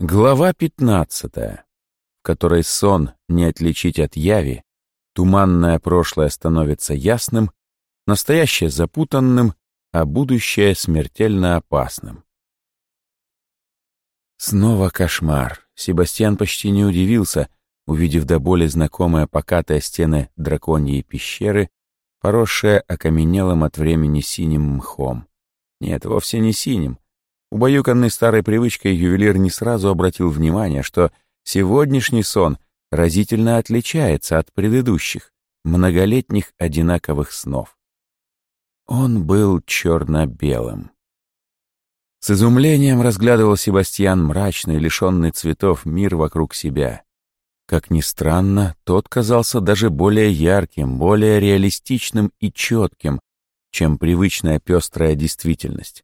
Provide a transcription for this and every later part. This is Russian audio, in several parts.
Глава 15, в которой сон не отличить от яви, туманное прошлое становится ясным, настоящее запутанным, а будущее смертельно опасным. Снова кошмар. Себастьян почти не удивился, увидев до боли знакомые покатые стены драконьей пещеры, поросшие окаменелым от времени синим мхом. Нет, вовсе не синим, Убаюканный старой привычкой ювелир не сразу обратил внимание, что сегодняшний сон разительно отличается от предыдущих, многолетних одинаковых снов. Он был черно-белым. С изумлением разглядывал Себастьян мрачный, лишенный цветов мир вокруг себя. Как ни странно, тот казался даже более ярким, более реалистичным и четким, чем привычная пестрая действительность.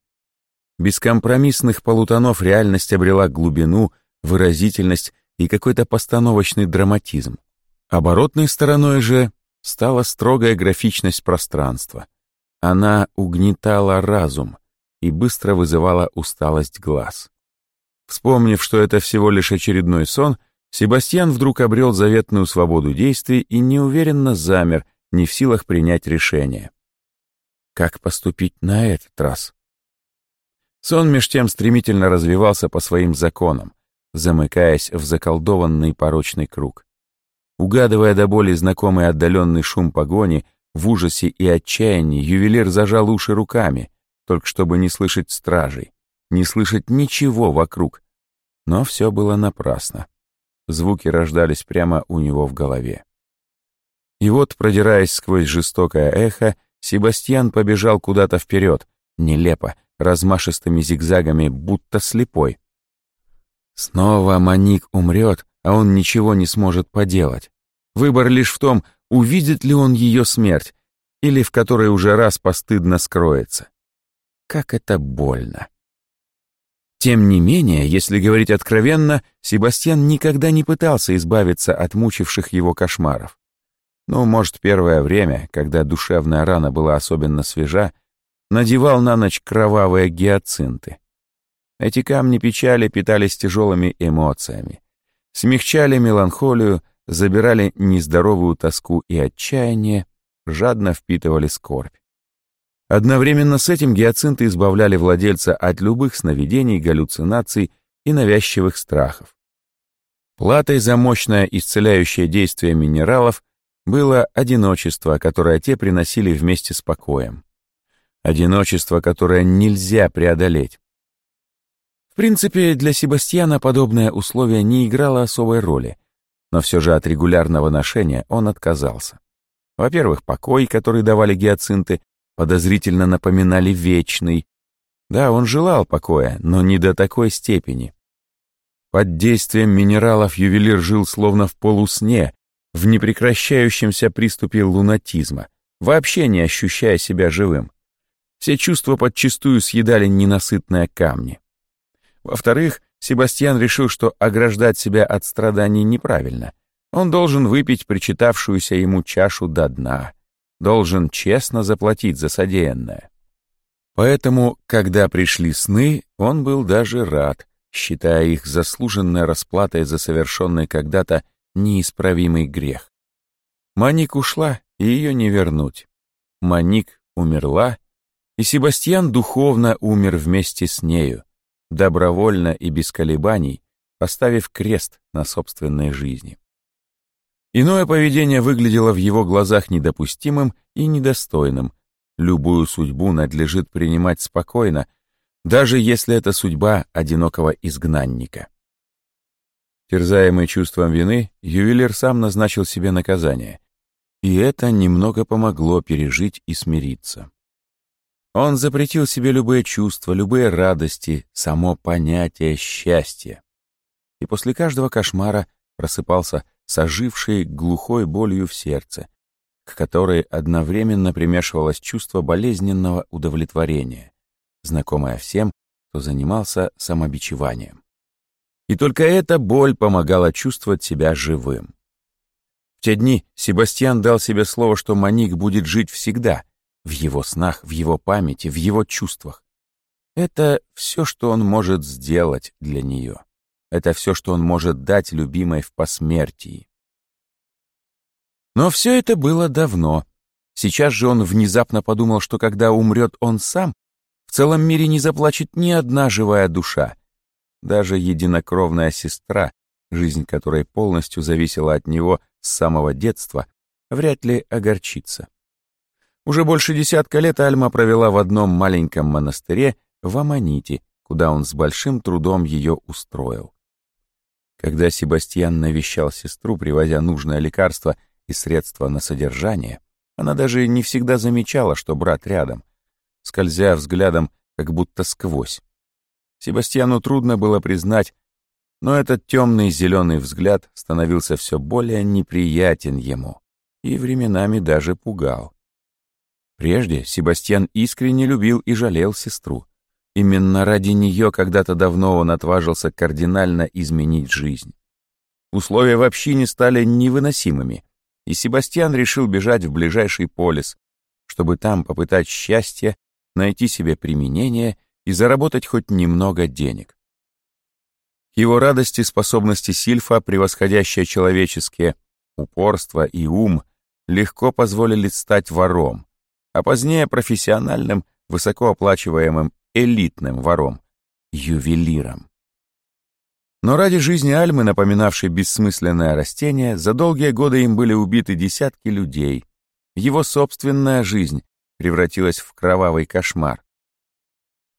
Без компромиссных полутонов реальность обрела глубину, выразительность и какой-то постановочный драматизм. Оборотной стороной же стала строгая графичность пространства. Она угнетала разум и быстро вызывала усталость глаз. Вспомнив, что это всего лишь очередной сон, Себастьян вдруг обрел заветную свободу действий и неуверенно замер, не в силах принять решение. Как поступить на этот раз? Сон меж тем стремительно развивался по своим законам, замыкаясь в заколдованный порочный круг. Угадывая до боли знакомый отдаленный шум погони, в ужасе и отчаянии ювелир зажал уши руками, только чтобы не слышать стражей, не слышать ничего вокруг. Но все было напрасно. Звуки рождались прямо у него в голове. И вот, продираясь сквозь жестокое эхо, Себастьян побежал куда-то вперед, нелепо, размашистыми зигзагами, будто слепой. Снова Маник умрет, а он ничего не сможет поделать. Выбор лишь в том, увидит ли он ее смерть, или в которой уже раз постыдно скроется. Как это больно. Тем не менее, если говорить откровенно, Себастьян никогда не пытался избавиться от мучивших его кошмаров. Ну, может, первое время, когда душевная рана была особенно свежа, надевал на ночь кровавые гиацинты. Эти камни печали питались тяжелыми эмоциями, смягчали меланхолию, забирали нездоровую тоску и отчаяние, жадно впитывали скорбь. Одновременно с этим гиацинты избавляли владельца от любых сновидений, галлюцинаций и навязчивых страхов. Платой за мощное исцеляющее действие минералов было одиночество, которое те приносили вместе с покоем. Одиночество, которое нельзя преодолеть. В принципе, для Себастьяна подобное условие не играло особой роли, но все же от регулярного ношения он отказался. Во-первых, покой, который давали гиацинты, подозрительно напоминали вечный. Да, он желал покоя, но не до такой степени. Под действием минералов ювелир жил словно в полусне, в непрекращающемся приступе лунатизма, вообще не ощущая себя живым. Все чувства подчистую съедали ненасытные камни. Во-вторых, Себастьян решил, что ограждать себя от страданий неправильно. Он должен выпить причитавшуюся ему чашу до дна, должен честно заплатить за содеянное. Поэтому, когда пришли сны, он был даже рад, считая их заслуженной расплатой за совершенный когда-то неисправимый грех. Маник ушла, и ее не вернуть. Маник умерла, и Себастьян духовно умер вместе с нею, добровольно и без колебаний, поставив крест на собственной жизни. Иное поведение выглядело в его глазах недопустимым и недостойным. Любую судьбу надлежит принимать спокойно, даже если это судьба одинокого изгнанника. Терзаемый чувством вины, ювелир сам назначил себе наказание, и это немного помогло пережить и смириться. Он запретил себе любые чувства, любые радости, само понятие счастья. И после каждого кошмара просыпался с ожившей глухой болью в сердце, к которой одновременно примешивалось чувство болезненного удовлетворения, знакомое всем, кто занимался самобичеванием. И только эта боль помогала чувствовать себя живым. В те дни Себастьян дал себе слово, что Маник будет жить всегда — в его снах, в его памяти, в его чувствах. Это все, что он может сделать для нее. Это все, что он может дать любимой в посмертии. Но все это было давно. Сейчас же он внезапно подумал, что когда умрет он сам, в целом мире не заплачет ни одна живая душа. Даже единокровная сестра, жизнь которой полностью зависела от него с самого детства, вряд ли огорчится. Уже больше десятка лет Альма провела в одном маленьком монастыре в Аманите, куда он с большим трудом ее устроил. Когда Себастьян навещал сестру, привозя нужное лекарство и средства на содержание, она даже не всегда замечала, что брат рядом, скользя взглядом как будто сквозь. Себастьяну трудно было признать, но этот темный зеленый взгляд становился все более неприятен ему и временами даже пугал. Прежде Себастьян искренне любил и жалел сестру. Именно ради нее когда-то давно он отважился кардинально изменить жизнь. Условия вообще не стали невыносимыми, и Себастьян решил бежать в ближайший полис, чтобы там попытать счастье, найти себе применение и заработать хоть немного денег. К его радости способности Сильфа, превосходящие человеческие, упорство и ум, легко позволили стать вором, а позднее профессиональным, высокооплачиваемым элитным вором, ювелиром. Но ради жизни Альмы, напоминавшей бессмысленное растение, за долгие годы им были убиты десятки людей. Его собственная жизнь превратилась в кровавый кошмар.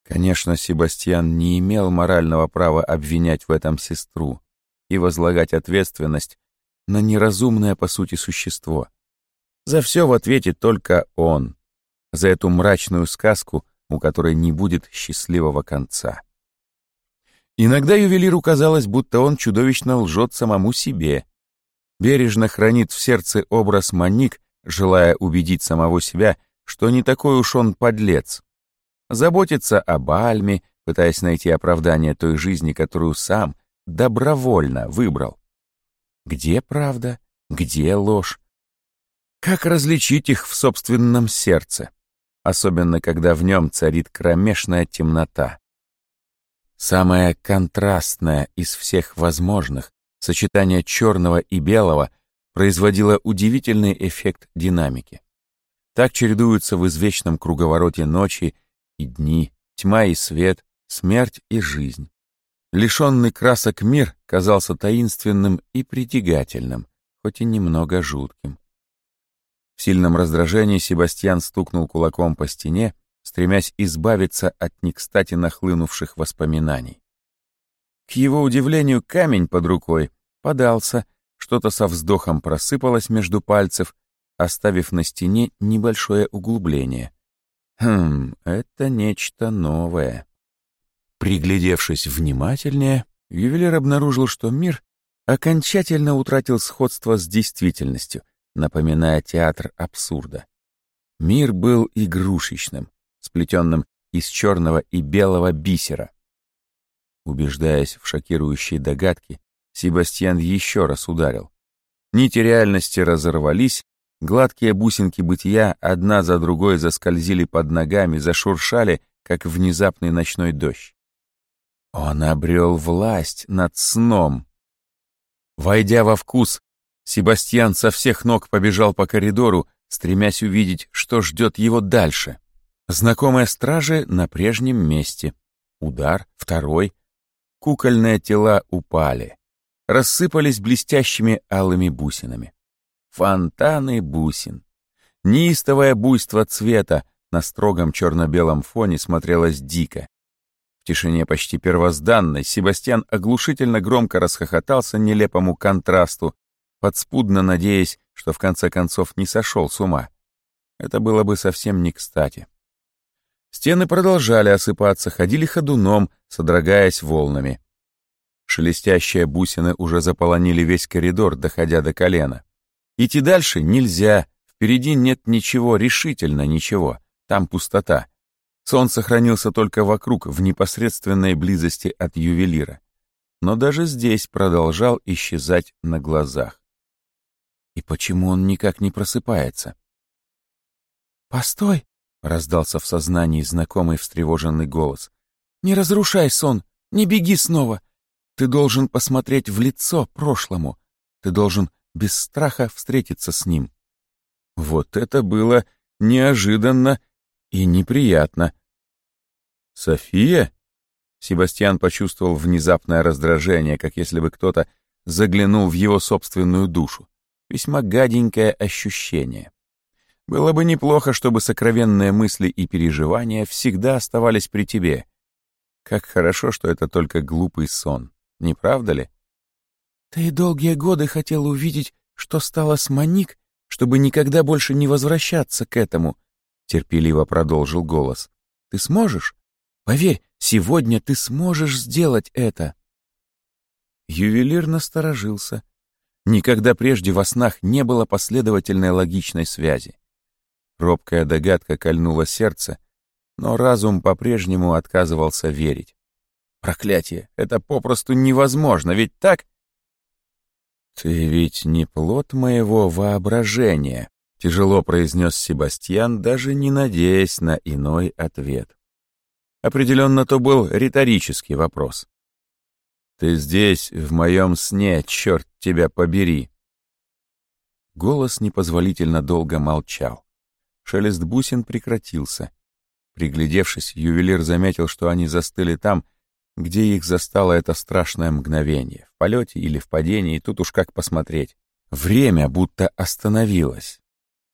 Конечно, Себастьян не имел морального права обвинять в этом сестру и возлагать ответственность на неразумное по сути существо. За все в ответе только он, за эту мрачную сказку, у которой не будет счастливого конца. Иногда ювелиру казалось, будто он чудовищно лжет самому себе. Бережно хранит в сердце образ Маник, желая убедить самого себя, что не такой уж он подлец. Заботится об Альме, пытаясь найти оправдание той жизни, которую сам добровольно выбрал. Где правда? Где ложь? Как различить их в собственном сердце? Особенно, когда в нем царит кромешная темнота. Самое контрастное из всех возможных, сочетание черного и белого, производило удивительный эффект динамики. Так чередуются в извечном круговороте ночи и дни, тьма и свет, смерть и жизнь. Лишенный красок мир казался таинственным и притягательным, хоть и немного жутким. В сильном раздражении Себастьян стукнул кулаком по стене, стремясь избавиться от некстати нахлынувших воспоминаний. К его удивлению, камень под рукой подался, что-то со вздохом просыпалось между пальцев, оставив на стене небольшое углубление. Хм, это нечто новое. Приглядевшись внимательнее, ювелир обнаружил, что мир окончательно утратил сходство с действительностью, напоминая театр абсурда. Мир был игрушечным, сплетенным из черного и белого бисера. Убеждаясь в шокирующей догадке, Себастьян еще раз ударил. Нити реальности разорвались, гладкие бусинки бытия одна за другой заскользили под ногами, зашуршали, как внезапный ночной дождь. Он обрел власть над сном. Войдя во вкус, Себастьян со всех ног побежал по коридору, стремясь увидеть, что ждет его дальше. Знакомые стражи на прежнем месте. Удар, второй. Кукольные тела упали. Рассыпались блестящими алыми бусинами. Фонтаны бусин. Неистовое буйство цвета на строгом черно-белом фоне смотрелось дико. В тишине почти первозданной Себастьян оглушительно громко расхохотался нелепому контрасту, подспудно надеясь, что в конце концов не сошел с ума. Это было бы совсем не кстати. Стены продолжали осыпаться, ходили ходуном, содрогаясь волнами. Шелестящие бусины уже заполонили весь коридор, доходя до колена. Идти дальше нельзя, впереди нет ничего, решительно ничего, там пустота. Сон сохранился только вокруг, в непосредственной близости от ювелира. Но даже здесь продолжал исчезать на глазах. И почему он никак не просыпается? «Постой!» Раздался в сознании знакомый встревоженный голос. «Не разрушай сон! Не беги снова! Ты должен посмотреть в лицо прошлому. Ты должен без страха встретиться с ним. Вот это было неожиданно и неприятно. «София?» Себастьян почувствовал внезапное раздражение, как если бы кто-то заглянул в его собственную душу. Весьма гаденькое ощущение. Было бы неплохо, чтобы сокровенные мысли и переживания всегда оставались при тебе. Как хорошо, что это только глупый сон, не правда ли? Ты долгие годы хотел увидеть, что стало с Маник, чтобы никогда больше не возвращаться к этому, терпеливо продолжил голос. Ты сможешь? Поверь, сегодня ты сможешь сделать это. Ювелир насторожился. Никогда прежде во снах не было последовательной логичной связи. Робкая догадка кольнула сердце, но разум по-прежнему отказывался верить. Проклятие, это попросту невозможно, ведь так? Ты ведь не плод моего воображения, тяжело произнес Себастьян, даже не надеясь на иной ответ. Определенно, то был риторический вопрос. «Ты здесь, в моем сне, черт тебя побери!» Голос непозволительно долго молчал. Шелест бусин прекратился. Приглядевшись, ювелир заметил, что они застыли там, где их застало это страшное мгновение, в полете или в падении, тут уж как посмотреть. Время будто остановилось.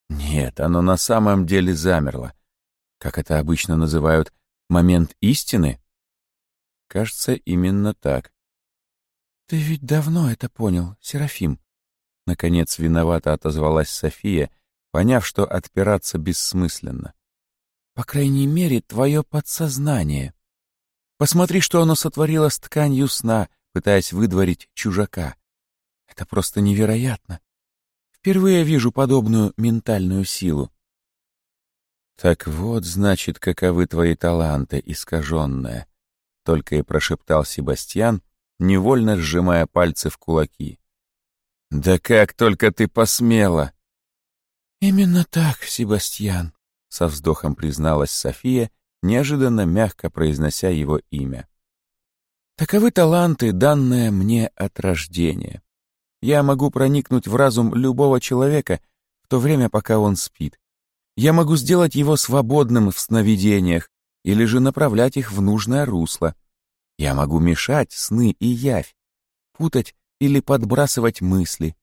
Нет, оно на самом деле замерло. Как это обычно называют, момент истины? Кажется, именно так. «Ты ведь давно это понял, Серафим?» Наконец виновато отозвалась София, поняв, что отпираться бессмысленно. По крайней мере, твое подсознание. Посмотри, что оно сотворило с тканью сна, пытаясь выдворить чужака. Это просто невероятно. Впервые вижу подобную ментальную силу. Так вот, значит, каковы твои таланты, искаженные, только и прошептал Себастьян, невольно сжимая пальцы в кулаки. Да как только ты посмела! «Именно так, Себастьян», — со вздохом призналась София, неожиданно мягко произнося его имя. «Таковы таланты, данные мне от рождения. Я могу проникнуть в разум любого человека в то время, пока он спит. Я могу сделать его свободным в сновидениях или же направлять их в нужное русло. Я могу мешать сны и явь, путать или подбрасывать мысли.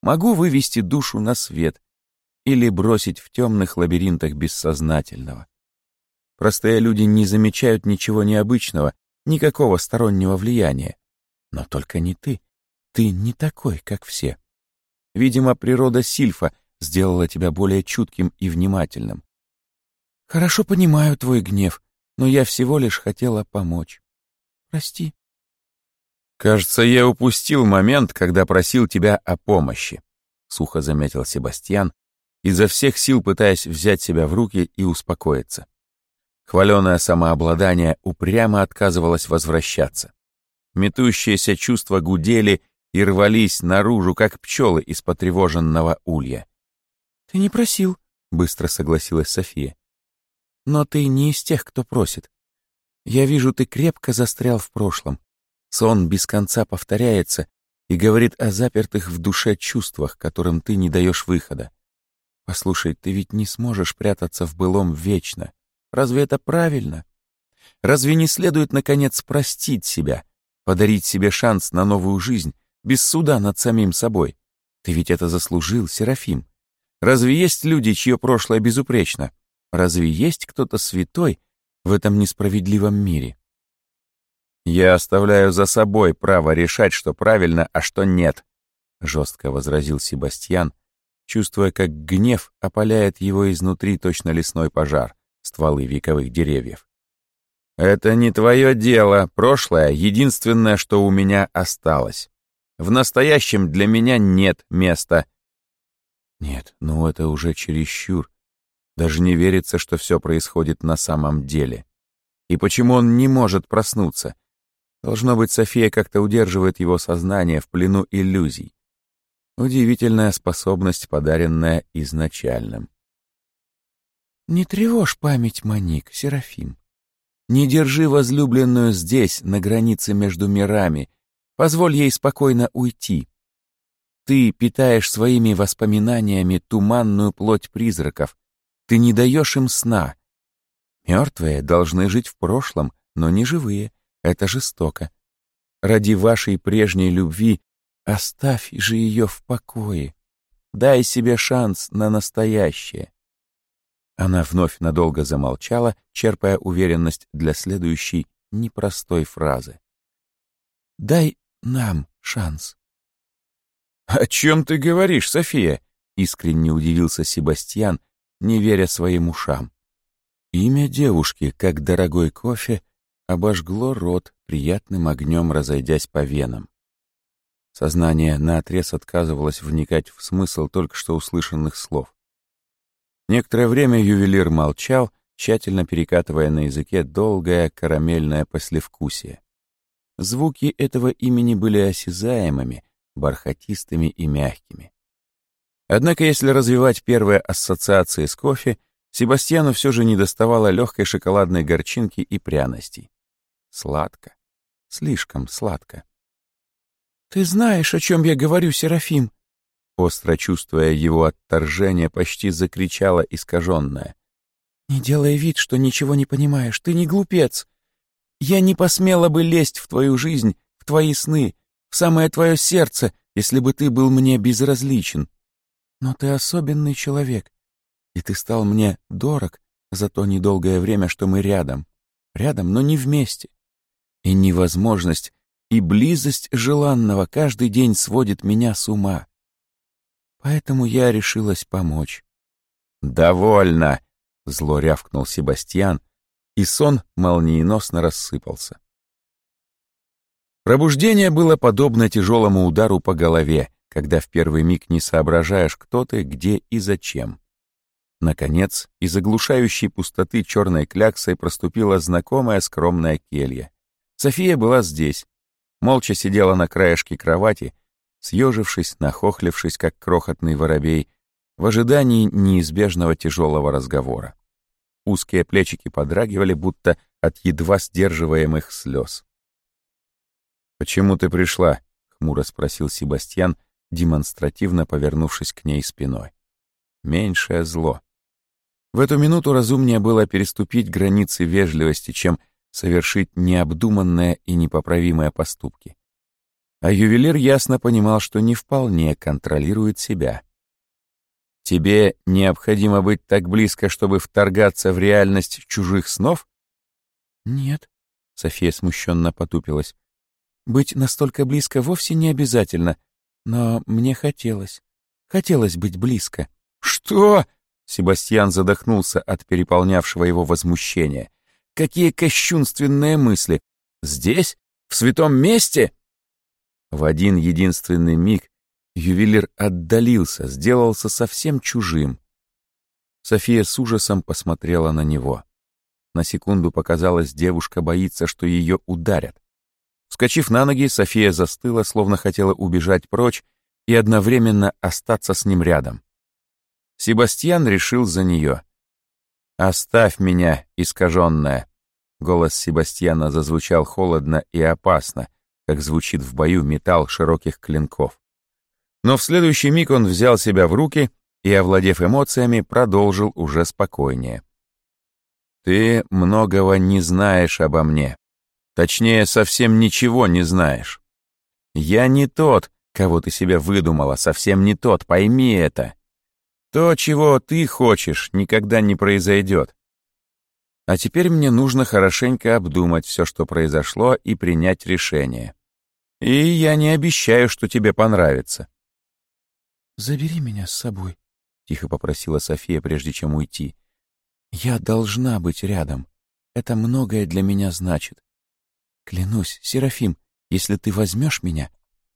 Могу вывести душу на свет, или бросить в темных лабиринтах бессознательного. Простые люди не замечают ничего необычного, никакого стороннего влияния. Но только не ты. Ты не такой, как все. Видимо, природа Сильфа сделала тебя более чутким и внимательным. Хорошо понимаю твой гнев, но я всего лишь хотела помочь. Прости. Кажется, я упустил момент, когда просил тебя о помощи, сухо заметил Себастьян, изо всех сил пытаясь взять себя в руки и успокоиться. Хваленое самообладание упрямо отказывалось возвращаться. Метущиеся чувства гудели и рвались наружу, как пчелы из потревоженного улья. «Ты не просил», — быстро согласилась София. «Но ты не из тех, кто просит. Я вижу, ты крепко застрял в прошлом. Сон без конца повторяется и говорит о запертых в душе чувствах, которым ты не даешь выхода. Послушай, ты ведь не сможешь прятаться в былом вечно. Разве это правильно? Разве не следует, наконец, простить себя, подарить себе шанс на новую жизнь, без суда над самим собой? Ты ведь это заслужил, Серафим. Разве есть люди, чье прошлое безупречно? Разве есть кто-то святой в этом несправедливом мире? «Я оставляю за собой право решать, что правильно, а что нет», — жестко возразил Себастьян, чувствуя, как гнев опаляет его изнутри точно лесной пожар, стволы вековых деревьев. «Это не твое дело, прошлое — единственное, что у меня осталось. В настоящем для меня нет места». Нет, ну это уже чересчур. Даже не верится, что все происходит на самом деле. И почему он не может проснуться? Должно быть, София как-то удерживает его сознание в плену иллюзий. Удивительная способность, подаренная изначальным. Не тревожь память, Маник, Серафим. Не держи возлюбленную здесь, на границе между мирами, Позволь ей спокойно уйти. Ты питаешь своими воспоминаниями туманную плоть призраков. Ты не даешь им сна. Мертвые должны жить в прошлом, но не живые. Это жестоко. Ради вашей прежней любви оставь же ее в покое. Дай себе шанс на настоящее. Она вновь надолго замолчала, черпая уверенность для следующей непростой фразы. «Дай нам шанс». «О чем ты говоришь, София?» — искренне удивился Себастьян, не веря своим ушам. Имя девушки, как дорогой кофе, обожгло рот, приятным огнем разойдясь по венам. Сознание наотрез отказывалось вникать в смысл только что услышанных слов. Некоторое время ювелир молчал, тщательно перекатывая на языке долгое карамельное послевкусие. Звуки этого имени были осязаемыми, бархатистыми и мягкими. Однако, если развивать первые ассоциации с кофе, Себастьяну все же не доставало легкой шоколадной горчинки и пряностей. Сладко. Слишком сладко. «Ты знаешь, о чем я говорю, Серафим?» Остро чувствуя его отторжение, почти закричала искаженная. «Не делай вид, что ничего не понимаешь. Ты не глупец. Я не посмела бы лезть в твою жизнь, в твои сны, в самое твое сердце, если бы ты был мне безразличен. Но ты особенный человек, и ты стал мне дорог за то недолгое время, что мы рядом. Рядом, но не вместе. И невозможность, и близость желанного каждый день сводит меня с ума. Поэтому я решилась помочь. «Довольно!» — зло рявкнул Себастьян, и сон молниеносно рассыпался. Пробуждение было подобно тяжелому удару по голове, когда в первый миг не соображаешь, кто ты, где и зачем. Наконец, из оглушающей пустоты черной кляксой проступила знакомая скромная келья. София была здесь, молча сидела на краешке кровати, съежившись, нахохлившись, как крохотный воробей, в ожидании неизбежного тяжелого разговора. Узкие плечики подрагивали, будто от едва сдерживаемых слез. «Почему ты пришла?» — хмуро спросил Себастьян, демонстративно повернувшись к ней спиной. «Меньшее зло». В эту минуту разумнее было переступить границы вежливости, чем совершить необдуманные и непоправимые поступки. А ювелир ясно понимал, что не вполне контролирует себя. Тебе необходимо быть так близко, чтобы вторгаться в реальность чужих снов? Нет, София смущенно потупилась. Быть настолько близко вовсе не обязательно, но мне хотелось. Хотелось быть близко. Что? Себастьян задохнулся от переполнявшего его возмущения. Какие кощунственные мысли! Здесь? В святом месте? В один единственный миг Ювелир отдалился, сделался совсем чужим. София с ужасом посмотрела на него. На секунду показалось, девушка боится, что ее ударят. Вскочив на ноги, София застыла, словно хотела убежать прочь и одновременно остаться с ним рядом. Себастьян решил за нее. «Оставь меня, искаженная!» Голос Себастьяна зазвучал холодно и опасно, как звучит в бою металл широких клинков. Но в следующий миг он взял себя в руки и, овладев эмоциями, продолжил уже спокойнее. «Ты многого не знаешь обо мне. Точнее, совсем ничего не знаешь. Я не тот, кого ты себе выдумала, совсем не тот, пойми это. То, чего ты хочешь, никогда не произойдет. А теперь мне нужно хорошенько обдумать все, что произошло, и принять решение. И я не обещаю, что тебе понравится. «Забери меня с собой», — тихо попросила София, прежде чем уйти. «Я должна быть рядом. Это многое для меня значит. Клянусь, Серафим, если ты возьмешь меня,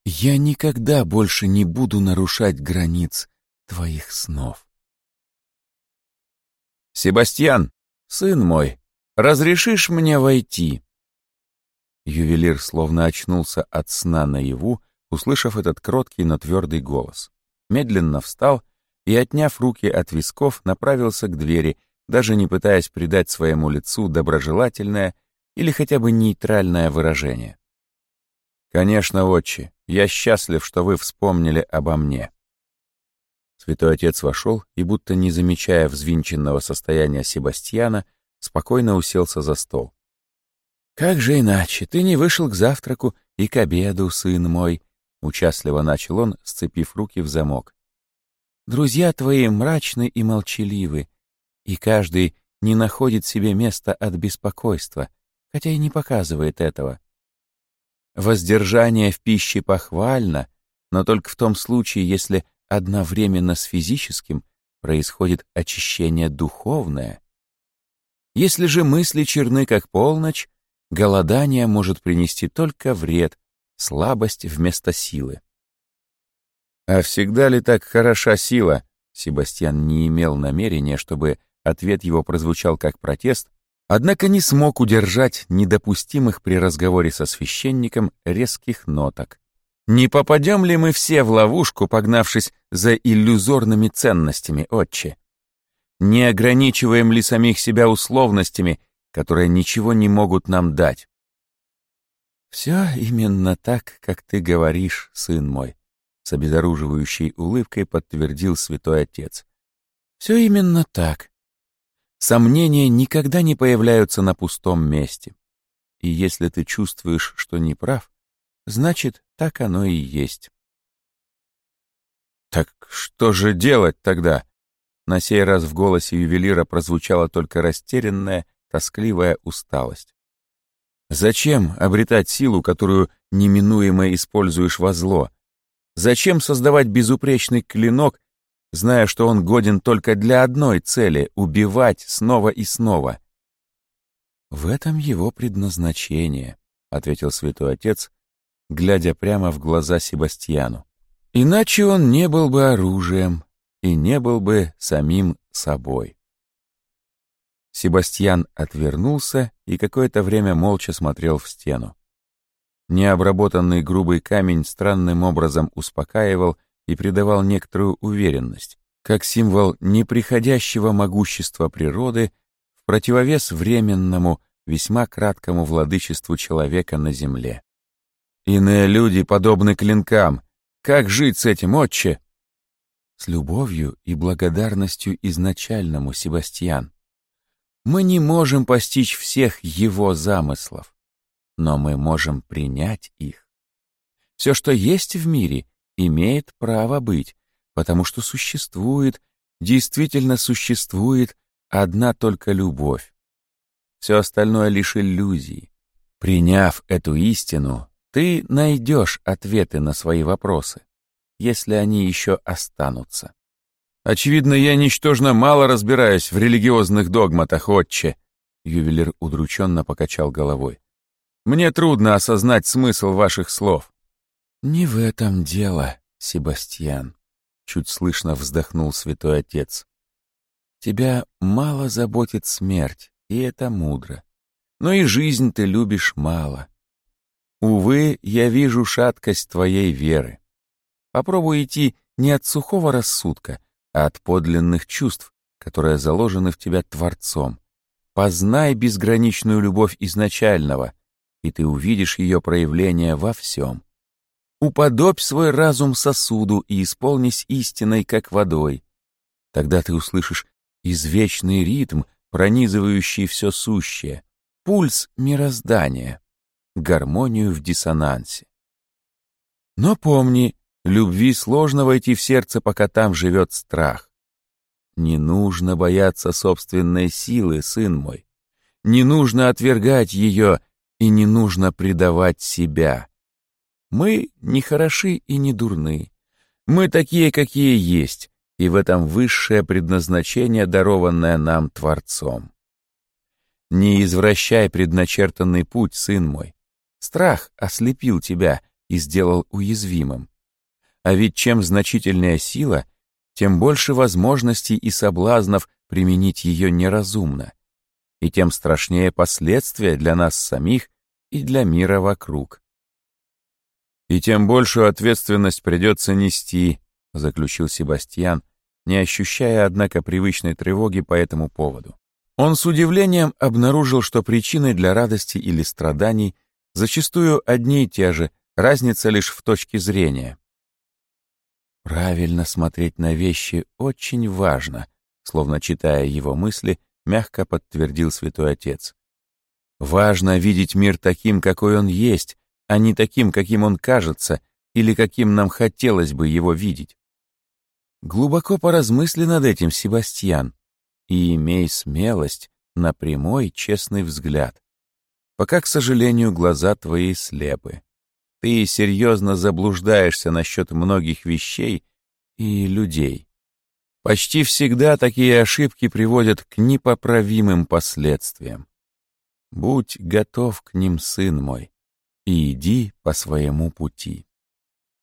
я никогда больше не буду нарушать границ твоих снов». «Себастьян, сын мой, разрешишь мне войти?» Ювелир словно очнулся от сна наяву, услышав этот кроткий, но твердый голос медленно встал и, отняв руки от висков, направился к двери, даже не пытаясь придать своему лицу доброжелательное или хотя бы нейтральное выражение. Конечно, отче, я счастлив, что вы вспомнили обо мне. Святой отец вошел и, будто не замечая взвинченного состояния Себастьяна, спокойно уселся за стол. «Как же иначе? Ты не вышел к завтраку и к обеду, сын мой!» Участливо начал он, сцепив руки в замок. «Друзья твои мрачны и молчаливы, и каждый не находит себе места от беспокойства, хотя и не показывает этого. Воздержание в пище похвально, но только в том случае, если одновременно с физическим происходит очищение духовное. Если же мысли черны, как полночь, голодание может принести только вред, слабость вместо силы. А всегда ли так хороша сила? Себастьян не имел намерения, чтобы ответ его прозвучал как протест, однако не смог удержать недопустимых при разговоре со священником резких ноток. Не попадем ли мы все в ловушку, погнавшись за иллюзорными ценностями, отче? Не ограничиваем ли самих себя условностями, которые ничего не могут нам дать? «Все именно так, как ты говоришь, сын мой», — с обезоруживающей улыбкой подтвердил святой отец. «Все именно так. Сомнения никогда не появляются на пустом месте. И если ты чувствуешь, что не прав, значит, так оно и есть. «Так что же делать тогда?» На сей раз в голосе ювелира прозвучала только растерянная, тоскливая усталость. «Зачем обретать силу, которую неминуемо используешь во зло? Зачем создавать безупречный клинок, зная, что он годен только для одной цели — убивать снова и снова. «В этом его предназначение», — ответил святой отец, глядя прямо в глаза Себастьяну. «Иначе он не был бы оружием и не был бы самим собой». Себастьян отвернулся и какое-то время молча смотрел в стену. Необработанный грубый камень странным образом успокаивал и придавал некоторую уверенность, как символ неприходящего могущества природы в противовес временному, весьма краткому владычеству человека на земле. Иные люди подобны клинкам. Как жить с этим, отче? С любовью и благодарностью изначальному, Себастьян. Мы не можем постичь всех его замыслов, но мы можем принять их. Все, что есть в мире, имеет право быть, потому что существует, действительно существует одна только любовь. Все остальное лишь иллюзии. Приняв эту истину, ты найдешь ответы на свои вопросы, если они еще останутся. Очевидно, я ничтожно мало разбираюсь в религиозных догматах, отче. Ювелир удрученно покачал головой. Мне трудно осознать смысл ваших слов. «Не в этом дело, Себастьян», — чуть слышно вздохнул святой отец. «Тебя мало заботит смерть, и это мудро. Но и жизнь ты любишь мало. Увы, я вижу шаткость твоей веры. Попробуй идти не от сухого рассудка, а от подлинных чувств, которые заложены в тебя Творцом. Познай безграничную любовь изначального, и ты увидишь ее проявление во всем. Уподобь свой разум сосуду и исполнись истиной, как водой. Тогда ты услышишь извечный ритм, пронизывающий все сущее, пульс мироздания, гармонию в диссонансе. Но помни, любви сложно войти в сердце, пока там живет страх. Не нужно бояться собственной силы, сын мой. Не нужно отвергать ее и не нужно предавать себя. Мы не хороши и не дурны. Мы такие, какие есть, и в этом высшее предназначение, дарованное нам Творцом. Не извращай предначертанный путь, сын мой. Страх ослепил тебя и сделал уязвимым. А ведь чем значительнее сила, тем больше возможностей и соблазнов применить ее неразумно, и тем страшнее последствия для нас самих и для мира вокруг и тем большую ответственность придется нести», — заключил Себастьян, не ощущая, однако, привычной тревоги по этому поводу. Он с удивлением обнаружил, что причиной для радости или страданий зачастую одни и те же, Разница лишь в точке зрения. Правильно смотреть на вещи очень важно, словно читая его мысли, мягко подтвердил святой отец. Важно видеть мир таким, какой он есть, а не таким, каким он кажется или каким нам хотелось бы его видеть. Глубоко поразмысли над этим, Себастьян, и имей смелость на прямой, честный взгляд. Пока, к сожалению, глаза твои слепы. Ты серьезно заблуждаешься насчет многих вещей и людей. Почти всегда такие ошибки приводят к непоправимым последствиям. Будь готов к ним, сын мой, и иди по своему пути.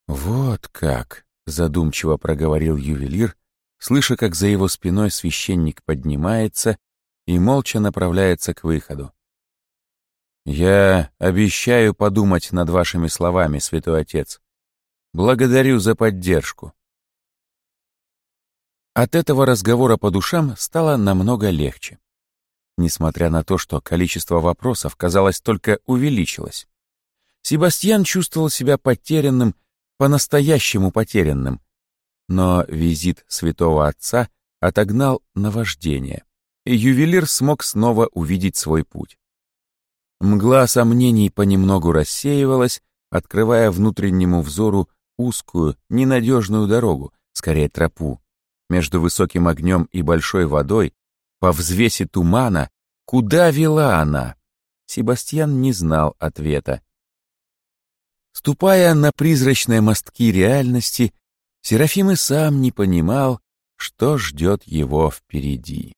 Вот как, задумчиво проговорил ювелир, слыша, как за его спиной священник поднимается и молча направляется к выходу. «Я обещаю подумать над вашими словами, святой отец. Благодарю за поддержку». От этого разговора по душам стало намного легче. Несмотря на то, что количество вопросов, казалось, только увеличилось. Себастьян чувствовал себя потерянным, по-настоящему потерянным. Но визит святого отца отогнал наваждение, и ювелир смог снова увидеть свой путь. Мгла сомнений понемногу рассеивалась, открывая внутреннему взору узкую, ненадежную дорогу, скорее тропу. Между высоким огнем и большой водой, по взвесе тумана, куда вела она? Себастьян не знал ответа. Ступая на призрачные мостки реальности, Серафим и сам не понимал, что ждет его впереди.